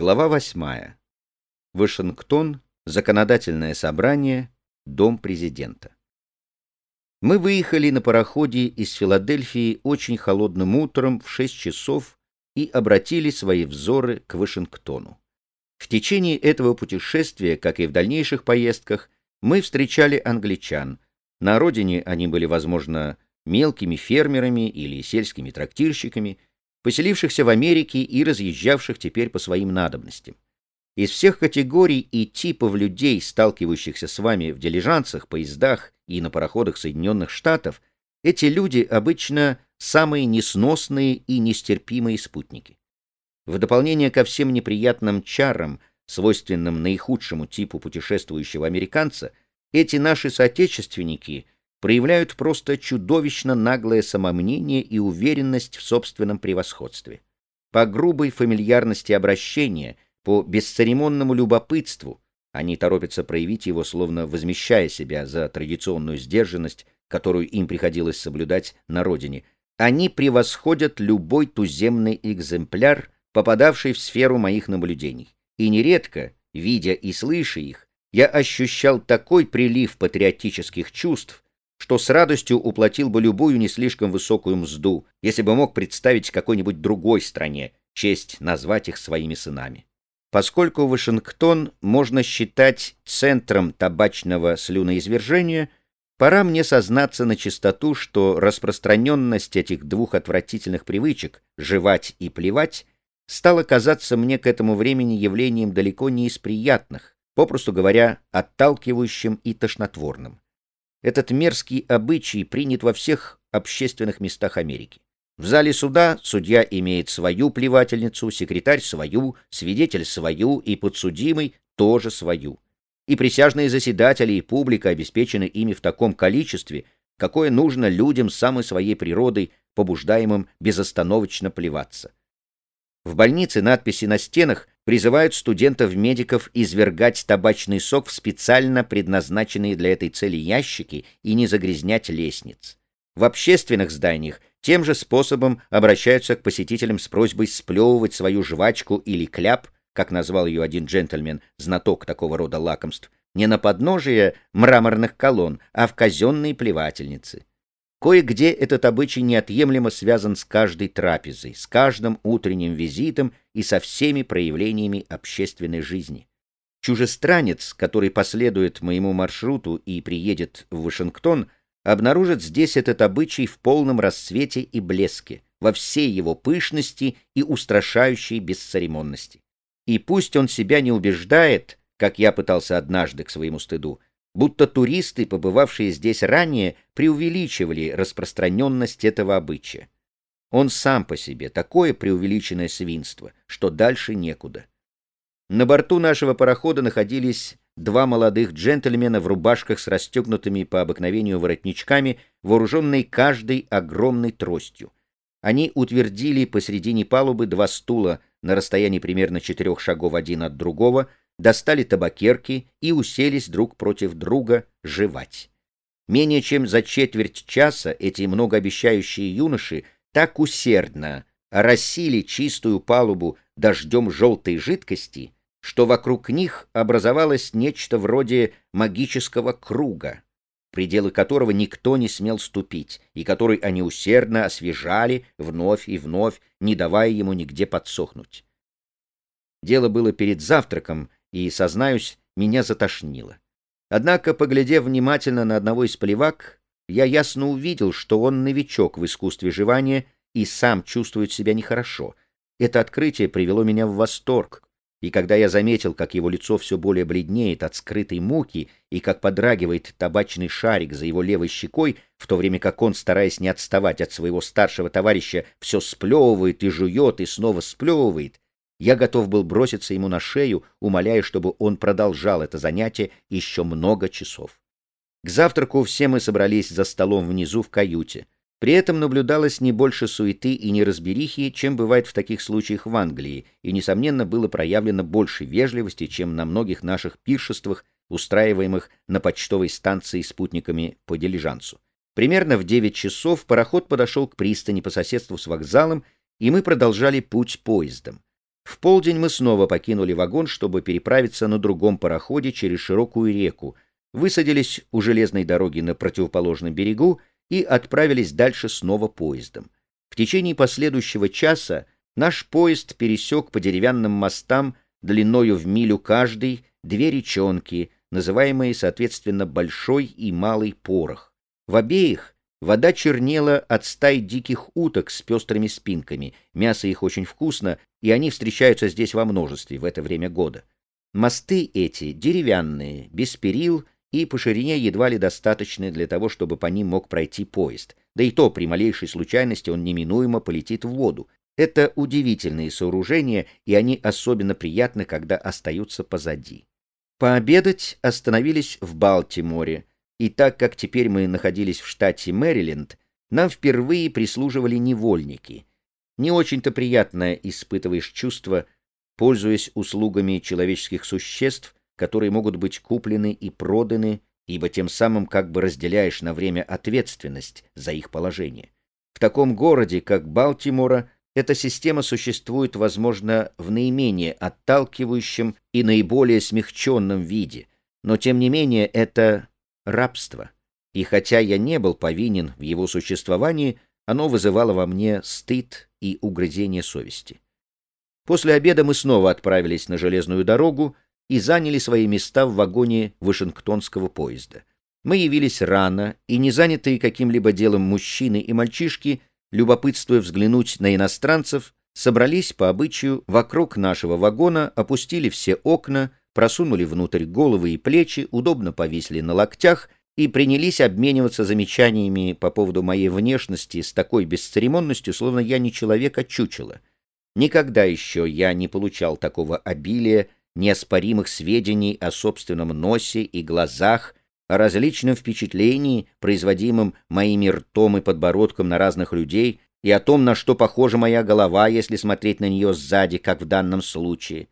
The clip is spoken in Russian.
Глава 8. Вашингтон. Законодательное собрание. Дом президента. Мы выехали на пароходе из Филадельфии очень холодным утром в 6 часов и обратили свои взоры к Вашингтону. В течение этого путешествия, как и в дальнейших поездках, мы встречали англичан. На родине они были, возможно, мелкими фермерами или сельскими трактирщиками, поселившихся в Америке и разъезжавших теперь по своим надобностям. Из всех категорий и типов людей, сталкивающихся с вами в дилижансах, поездах и на пароходах Соединенных Штатов, эти люди обычно самые несносные и нестерпимые спутники. В дополнение ко всем неприятным чарам, свойственным наихудшему типу путешествующего американца, эти наши соотечественники проявляют просто чудовищно наглое самомнение и уверенность в собственном превосходстве. По грубой фамильярности обращения, по бесцеремонному любопытству, они торопятся проявить его, словно возмещая себя за традиционную сдержанность, которую им приходилось соблюдать на родине. Они превосходят любой туземный экземпляр, попадавший в сферу моих наблюдений. И нередко, видя и слыша их, я ощущал такой прилив патриотических чувств, что с радостью уплатил бы любую не слишком высокую мзду, если бы мог представить какой-нибудь другой стране честь назвать их своими сынами. Поскольку Вашингтон можно считать центром табачного слюноизвержения, пора мне сознаться на чистоту, что распространенность этих двух отвратительных привычек — жевать и плевать — стала казаться мне к этому времени явлением далеко не из приятных, попросту говоря, отталкивающим и тошнотворным. Этот мерзкий обычай принят во всех общественных местах Америки. В зале суда судья имеет свою плевательницу, секретарь свою, свидетель свою и подсудимый тоже свою. И присяжные заседатели и публика обеспечены ими в таком количестве, какое нужно людям самой своей природой, побуждаемым безостановочно плеваться. В больнице надписи на стенах призывают студентов-медиков извергать табачный сок в специально предназначенные для этой цели ящики и не загрязнять лестниц. В общественных зданиях тем же способом обращаются к посетителям с просьбой сплевывать свою жвачку или кляп, как назвал ее один джентльмен, знаток такого рода лакомств, не на подножие мраморных колонн, а в казенные плевательницы. Кое-где этот обычай неотъемлемо связан с каждой трапезой, с каждым утренним визитом и со всеми проявлениями общественной жизни. Чужестранец, который последует моему маршруту и приедет в Вашингтон, обнаружит здесь этот обычай в полном расцвете и блеске, во всей его пышности и устрашающей бесцеремонности. И пусть он себя не убеждает, как я пытался однажды к своему стыду, будто туристы, побывавшие здесь ранее, преувеличивали распространенность этого обычая. Он сам по себе такое преувеличенное свинство, что дальше некуда. На борту нашего парохода находились два молодых джентльмена в рубашках с расстегнутыми по обыкновению воротничками, вооруженные каждой огромной тростью. Они утвердили посредине палубы два стула на расстоянии примерно четырех шагов один от другого, достали табакерки и уселись друг против друга жевать. Менее чем за четверть часа эти многообещающие юноши так усердно оросили чистую палубу дождем желтой жидкости, что вокруг них образовалось нечто вроде магического круга, пределы которого никто не смел ступить, и который они усердно освежали вновь и вновь, не давая ему нигде подсохнуть. Дело было перед завтраком, и, сознаюсь, меня затошнило. Однако, поглядев внимательно на одного из плевак, я ясно увидел, что он новичок в искусстве жевания и сам чувствует себя нехорошо. Это открытие привело меня в восторг, и когда я заметил, как его лицо все более бледнеет от скрытой муки и как подрагивает табачный шарик за его левой щекой, в то время как он, стараясь не отставать от своего старшего товарища, все сплевывает и жует и снова сплевывает, я готов был броситься ему на шею, умоляя, чтобы он продолжал это занятие еще много часов. К завтраку все мы собрались за столом внизу в каюте. При этом наблюдалось не больше суеты и неразберихи, чем бывает в таких случаях в Англии, и, несомненно, было проявлено больше вежливости, чем на многих наших пиршествах, устраиваемых на почтовой станции спутниками по дилижансу. Примерно в 9 часов пароход подошел к пристани по соседству с вокзалом, и мы продолжали путь поездом. В полдень мы снова покинули вагон, чтобы переправиться на другом пароходе через широкую реку, высадились у железной дороги на противоположном берегу и отправились дальше снова поездом. В течение последующего часа наш поезд пересек по деревянным мостам длиною в милю каждый две речонки, называемые, соответственно, Большой и Малый Порох. В обеих вода чернела от стай диких уток с пестрыми спинками, мясо их очень вкусно, и они встречаются здесь во множестве в это время года. Мосты эти деревянные, без перил и по ширине едва ли достаточны для того, чтобы по ним мог пройти поезд, да и то при малейшей случайности он неминуемо полетит в воду. Это удивительные сооружения, и они особенно приятны, когда остаются позади. Пообедать остановились в Балтиморе, и так как теперь мы находились в штате Мэриленд, нам впервые прислуживали невольники. Не очень-то приятное испытываешь чувство, пользуясь услугами человеческих существ, которые могут быть куплены и проданы, ибо тем самым как бы разделяешь на время ответственность за их положение. В таком городе, как Балтимора, эта система существует, возможно, в наименее отталкивающем и наиболее смягченном виде, но тем не менее это рабство. И хотя я не был повинен в его существовании, оно вызывало во мне стыд и угрызение совести. После обеда мы снова отправились на железную дорогу и заняли свои места в вагоне Вашингтонского поезда. Мы явились рано, и не занятые каким-либо делом мужчины и мальчишки любопытствуя взглянуть на иностранцев, собрались по обычаю вокруг нашего вагона, опустили все окна, просунули внутрь головы и плечи, удобно повисли на локтях и принялись обмениваться замечаниями по поводу моей внешности с такой бесцеремонностью, словно я не человек, а чучело. Никогда еще я не получал такого обилия неоспоримых сведений о собственном носе и глазах, о различном впечатлении, производимом моими ртом и подбородком на разных людей, и о том, на что похожа моя голова, если смотреть на нее сзади, как в данном случае.